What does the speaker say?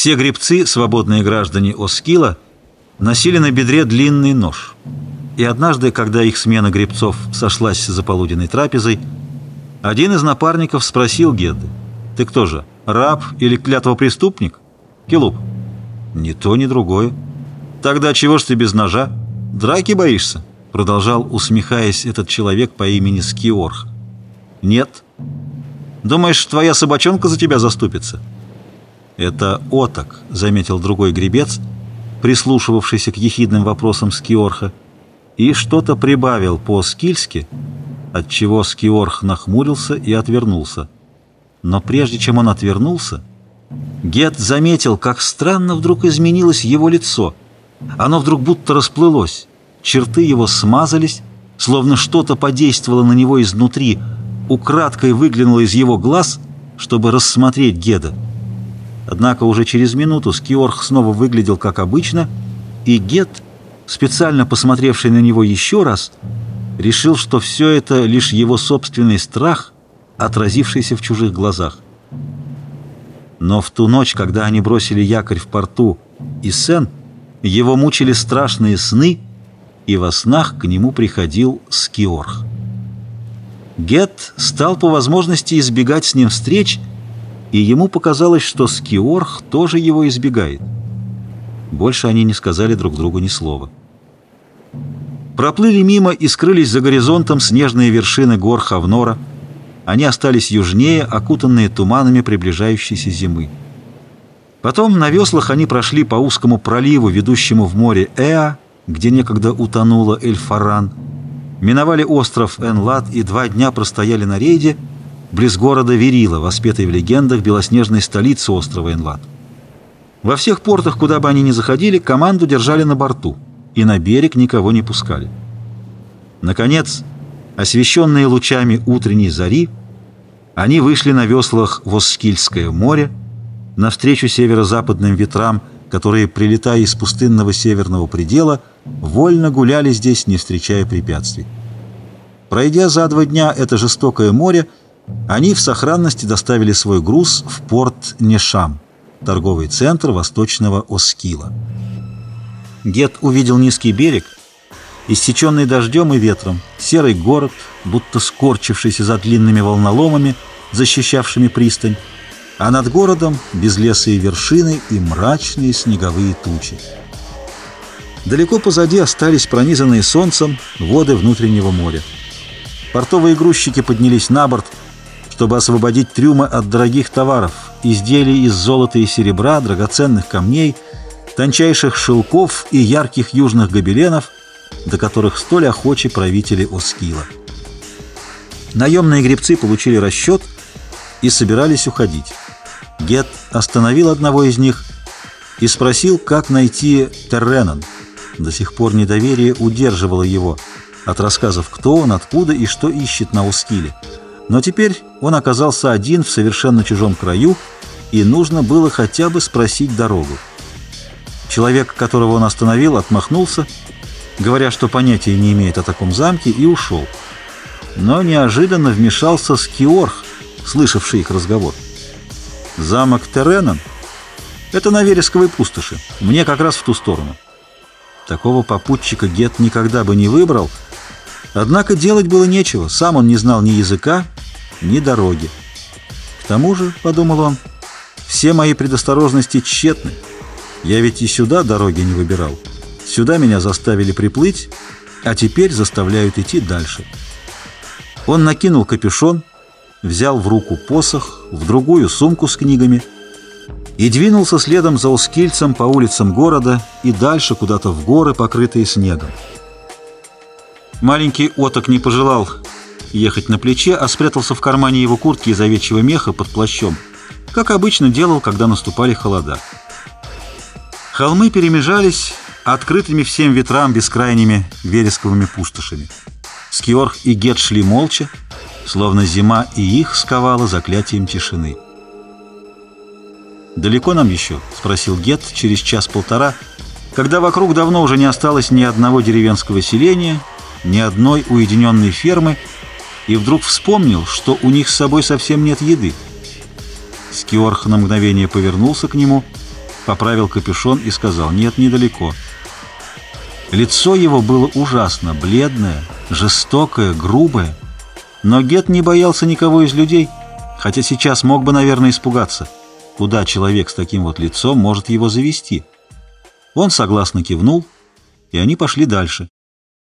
Все гребцы, свободные граждане Оскила, носили на бедре длинный нож. И однажды, когда их смена гребцов сошлась за полуденной трапезой, один из напарников спросил Гедды, «Ты кто же, раб или клятвопреступник?» «Келуп». «Ни то, ни другое». «Тогда чего ж ты без ножа? Драки боишься?» Продолжал, усмехаясь, этот человек по имени Скиорх. «Нет». «Думаешь, твоя собачонка за тебя заступится?» «Это оток», — заметил другой гребец, прислушивавшийся к ехидным вопросам Скиорха, и что-то прибавил по-скильски, отчего Скиорх нахмурился и отвернулся. Но прежде чем он отвернулся, Гет заметил, как странно вдруг изменилось его лицо. Оно вдруг будто расплылось, черты его смазались, словно что-то подействовало на него изнутри, украдкой выглянуло из его глаз, чтобы рассмотреть Геда. Однако уже через минуту Скиорх снова выглядел как обычно, и Гет, специально посмотревший на него еще раз, решил, что все это лишь его собственный страх, отразившийся в чужих глазах. Но в ту ночь, когда они бросили якорь в порту и Сен, его мучили страшные сны, и во снах к нему приходил Скиорх. Гет стал по возможности избегать с ним встреч, и ему показалось, что Скиорх тоже его избегает. Больше они не сказали друг другу ни слова. Проплыли мимо и скрылись за горизонтом снежные вершины гор Хавнора. Они остались южнее, окутанные туманами приближающейся зимы. Потом на веслах они прошли по узкому проливу, ведущему в море Эа, где некогда утонула Эльфаран, миновали остров Энлад и два дня простояли на рейде, близ города Верила, воспетой в легендах белоснежной столицы острова Энлад. Во всех портах, куда бы они ни заходили, команду держали на борту и на берег никого не пускали. Наконец, освещенные лучами утренней зари, они вышли на веслах в Оскильское море, навстречу северо-западным ветрам, которые, прилетая из пустынного северного предела, вольно гуляли здесь, не встречая препятствий. Пройдя за два дня это жестокое море, они в сохранности доставили свой груз в порт Нешам, торговый центр восточного Оскила. Гет увидел низкий берег, иссеченный дождем и ветром, серый город, будто скорчившийся за длинными волноломами, защищавшими пристань, а над городом безлесые вершины и мрачные снеговые тучи. Далеко позади остались пронизанные солнцем воды внутреннего моря. Портовые грузчики поднялись на борт, чтобы освободить трюмы от дорогих товаров, изделий из золота и серебра, драгоценных камней, тончайших шелков и ярких южных гобеленов, до которых столь охочи правители Оскила. Наемные гребцы получили расчет и собирались уходить. Гет остановил одного из них и спросил, как найти Терренан. До сих пор недоверие удерживало его от рассказов, кто он, откуда и что ищет на Ускиле. Но теперь он оказался один в совершенно чужом краю, и нужно было хотя бы спросить дорогу. Человек, которого он остановил, отмахнулся, говоря, что понятия не имеет о таком замке, и ушел. Но неожиданно вмешался Скиорх, слышавший их разговор. «Замок Теренон? Это на вересковой пустоши. Мне как раз в ту сторону». Такого попутчика Гет никогда бы не выбрал, однако делать было нечего. Сам он не знал ни языка, ни дороги. К тому же, — подумал он, — все мои предосторожности тщетны. Я ведь и сюда дороги не выбирал. Сюда меня заставили приплыть, а теперь заставляют идти дальше. Он накинул капюшон, взял в руку посох, в другую сумку с книгами и двинулся следом за ускильцем по улицам города и дальше куда-то в горы, покрытые снегом. Маленький оток не пожелал ехать на плече, а спрятался в кармане его куртки из овечьего меха под плащом, как обычно делал, когда наступали холода. Холмы перемежались открытыми всем ветрам бескрайними вересковыми пустошами. Скиорх и Гет шли молча, словно зима и их сковала заклятием тишины. «Далеко нам еще?» — спросил Гет через час-полтора, когда вокруг давно уже не осталось ни одного деревенского селения, ни одной уединенной фермы, и вдруг вспомнил, что у них с собой совсем нет еды. Скиорх на мгновение повернулся к нему поправил капюшон и сказал «Нет, недалеко». Лицо его было ужасно, бледное, жестокое, грубое. Но Гет не боялся никого из людей, хотя сейчас мог бы, наверное, испугаться. Куда человек с таким вот лицом может его завести? Он согласно кивнул, и они пошли дальше.